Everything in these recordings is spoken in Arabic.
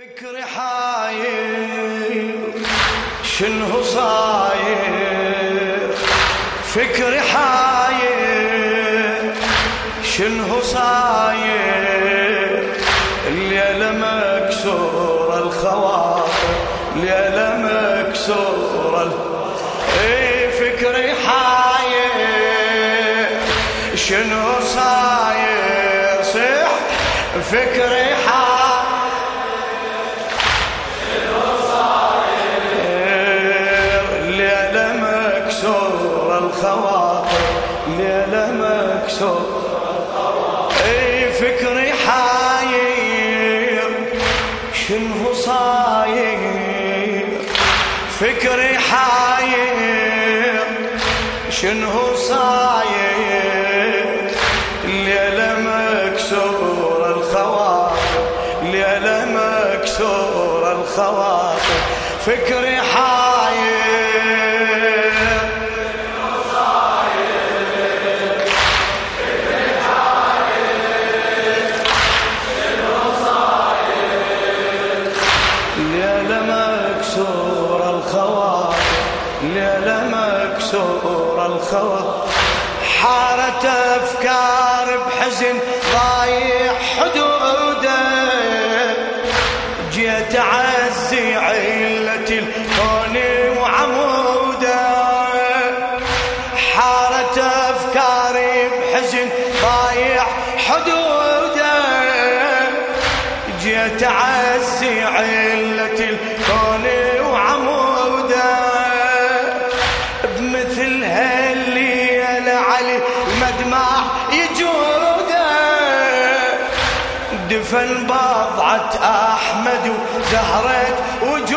فكري حاير شنو صاير؟ فكري حاير شنو صاير؟ اي الخوى حارت أفكار بحزن ضايع المدمع يجوده. دفن بضعة أحمد وزهرة وجوده.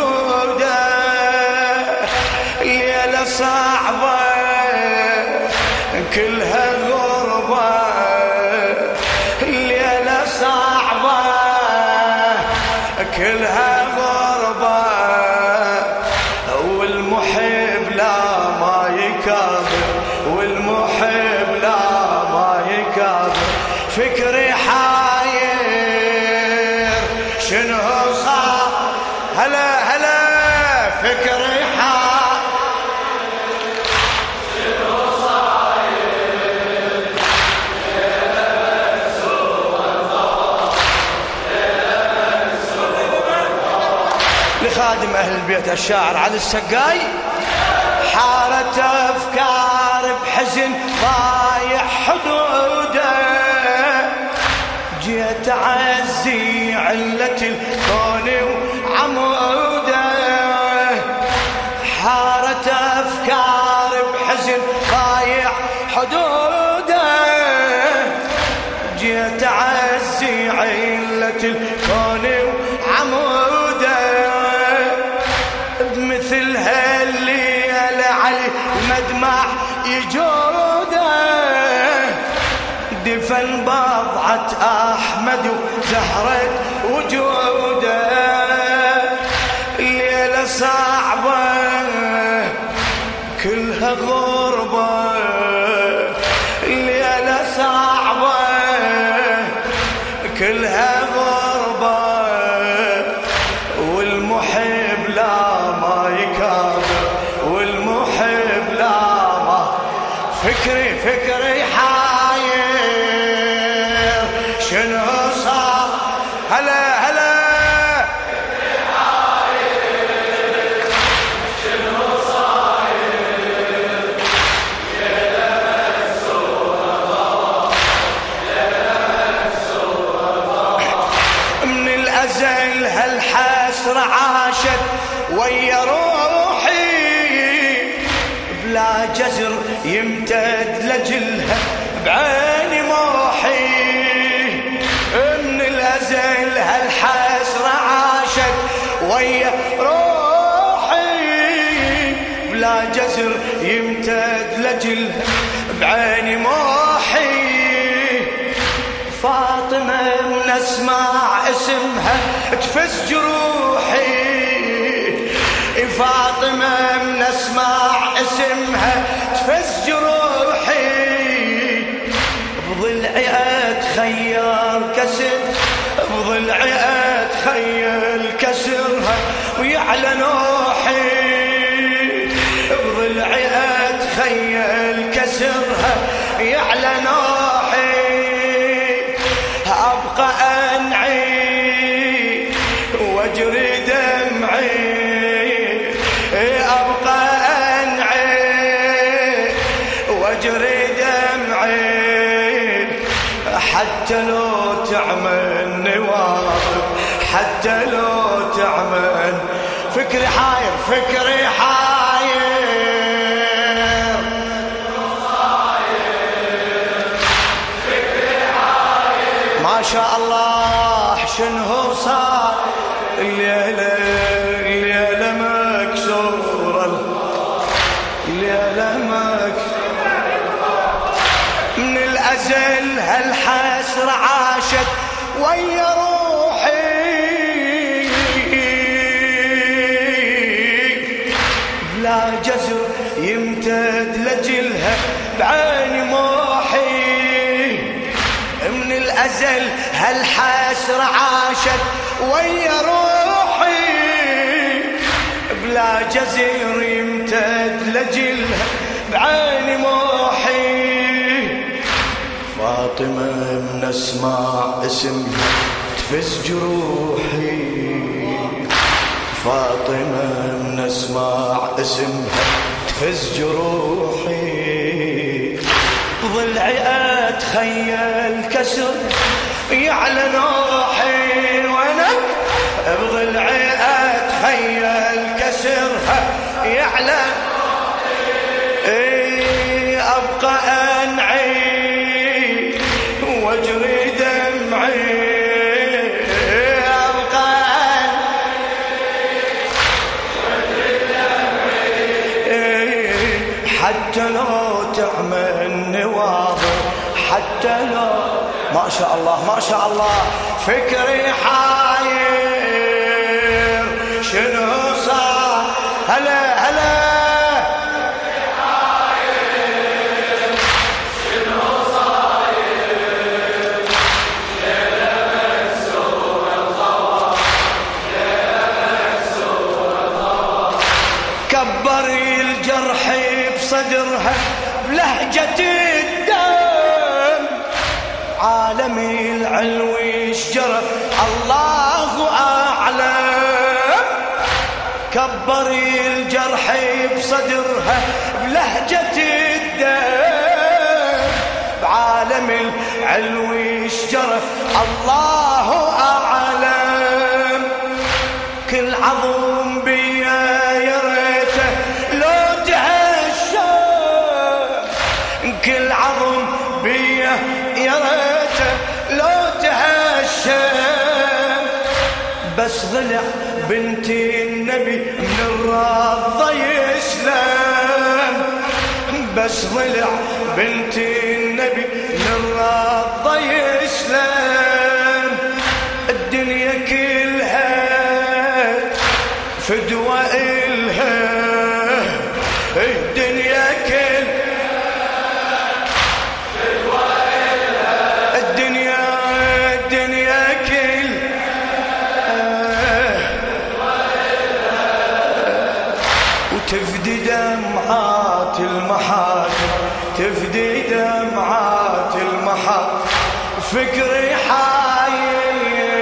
فكري صاير لخادم أهل البيت الشاعر علي السقاي. الكون وعموده بمثل هالليلة علي المدمع يجوده. دفن بضعة أحمد وزهرة فكري يمتد لجلها بعيني موحي فاطمة من اسمع اسمها تفز جروحي. فاطمة من اسمع اسمها تفز جروحي. بضلعي أتخيل كسد بضلعي أتخيل كسرها ويعلى نوحي كسرها ما شاء الله شنو صار الليلة الليلة مكسورة. الليلة مكسورة. من الأزل هالحسرة عاشت ويا جزير يمتد لجلها بعين موحي. فاطمة من اسمع اسمها تفز جروحي. فاطمة من اسمع اسمها تفز جروحي. ضلعي اتخيل كسر يعلى يعلى اي أبقى أنعي واجري دمعي. أبقى أنعي حتى لو تعمل نواظر حتى لو ما شاء الله ما شاء الله فكري حاير بصدرها بلهجة الدم. عالمي العلوي شجرة الله أعلم. كبري الجرح بصدرها بلهجة الدم. بعالم العلوي شجرة الله أعلم. بس ضلع بنتي النبي من الرضا يسلم. بس ضلع بنتي النبي من الرضا يسلم. الدنيا كلها فدوى المحاكم تفدي دمعات المحاكم فكري حاير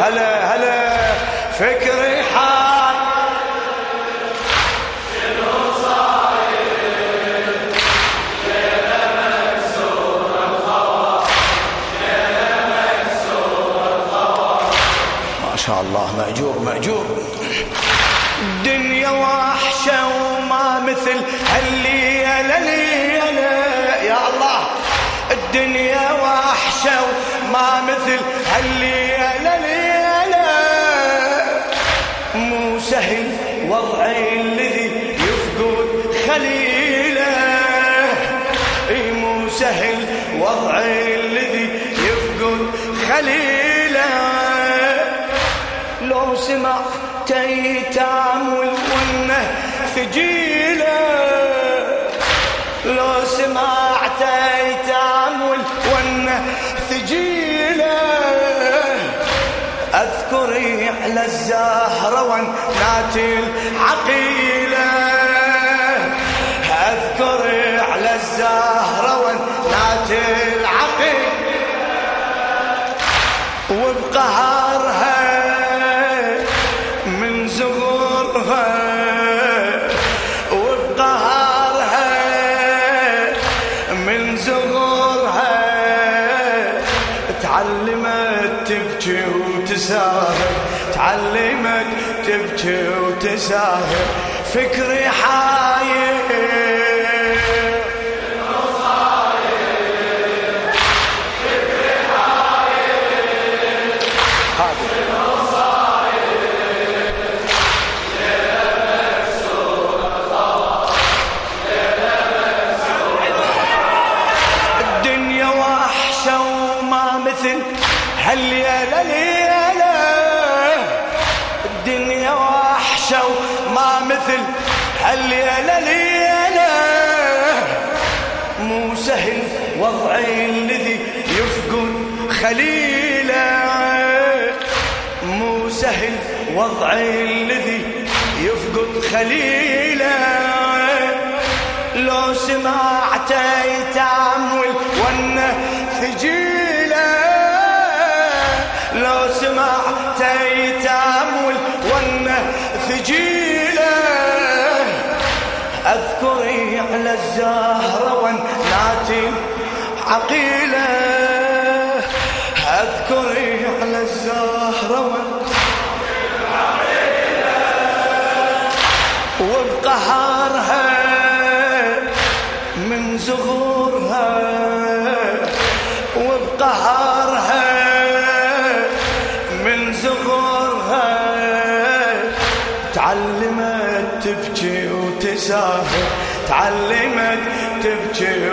هلا هلا. فكري ما شاء الله مأجور مأجور. مثل هالليلة ليلة مو سهل وضعي الذي يفقد خليله. إي مو سهل وضعي الذي يفقد خليله. لو سمع تيتام والونه ثجيله على الزهرة وناتي العقيلة. أذكري على الزهرة فكري حاير هالليلة وضعي الذي يفقد خليله مو سهل وضعي الذي يفقد خليله لو سمعت يتعمل وانه ثجيل. لو سمعت يتامل وانه ثجيله أذكري على الزهره وناتي عقيلة اذكري على الزهره وبقهرها من زغورها وبقهرها تعلمت تبكي وتسافر تعلمت تبكي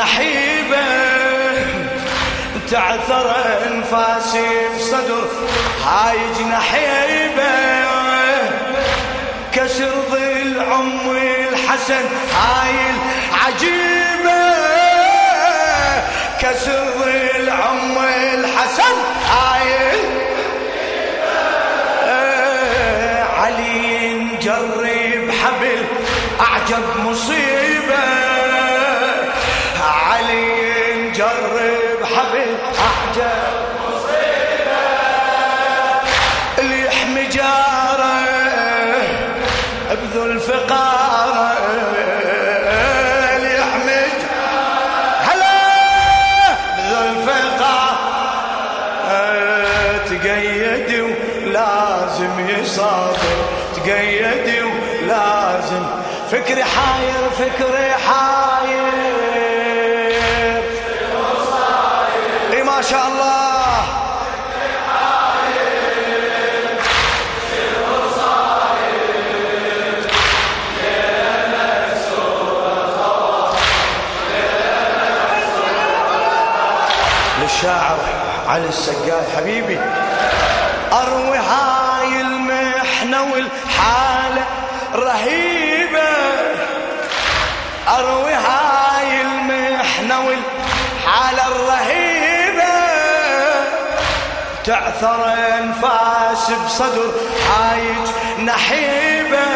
نحيبه تعثر انفاسي بصدر هايج نحيبه كسر ظل عمي الحسن. هاي العجيبه كسر ظل عمي الحسن. هاي علي نجرب حبل أعجب مصيبه حاير فكري حاير اي ما شاء الله. للشاعر علي السقاي. حبيبي. تعثر انفاس بصدر هايج نحيبه.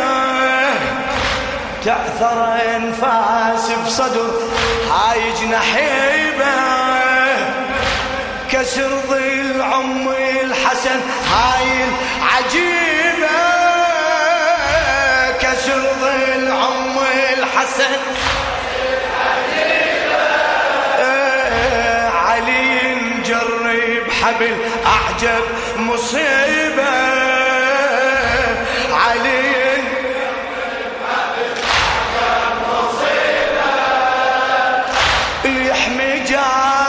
تعثر انفاس بصدر هايج نحيبه. كسر ظل عمي الحسن هاي علي نجرب حبل أعجب مصيبة. علي يحمي جاره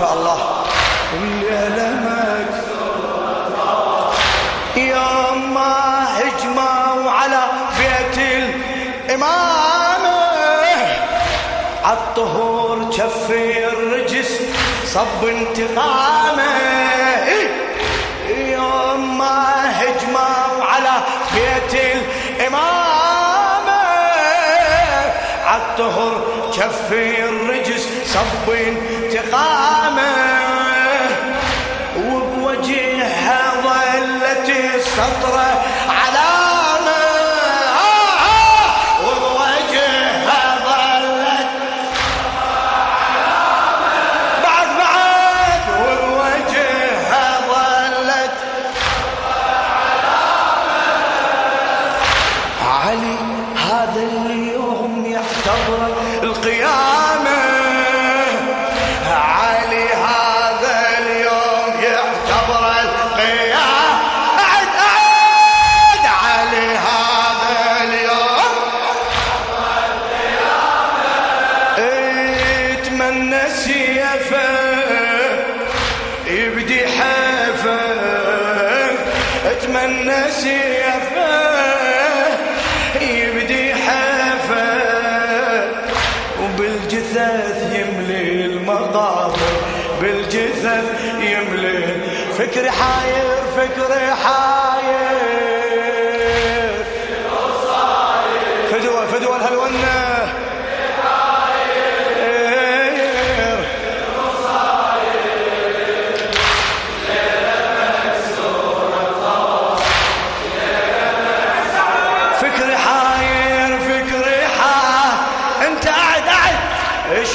شاء الله. يوم ما هجموا على بيت الإمامة عالطهور شفي الرجس صب انتقامه. يوم ما هجموا على بيت الإمامة عالطهور شفي الرجس صب انتقامه يبدي حيفه أتمنى سيفه يبدي حيفه وبالجثث يملي المقابر بالجثث يملي فكري حاير فكري حاير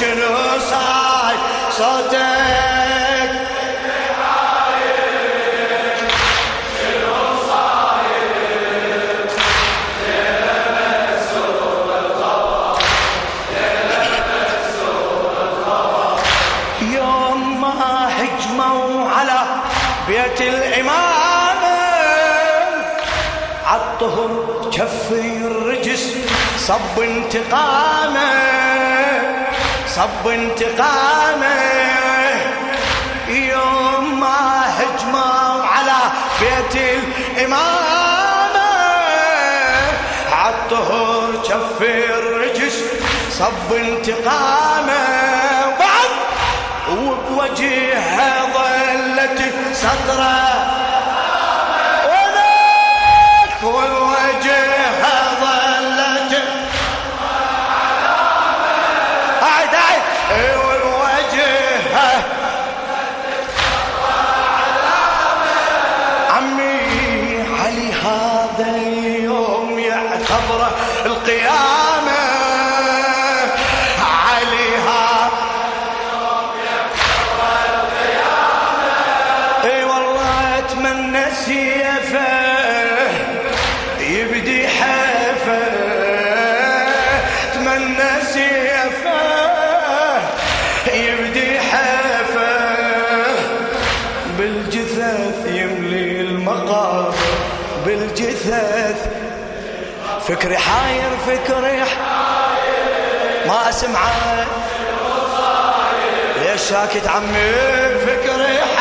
شنو صاير؟ صوتك. يوم ما هجموا على بيت الإمامة عطهم كفي الرجس صب انتقامه. صب انتقامه يوم ما هجموا على بيت الإمامة. عالطهر كفي الرجس صب انتقامه. بعد وبوجهها ظلت سطره ولك فكري حاير فكري حاير. ما اسمعه ليش ساكت عمي؟ فكري حاير.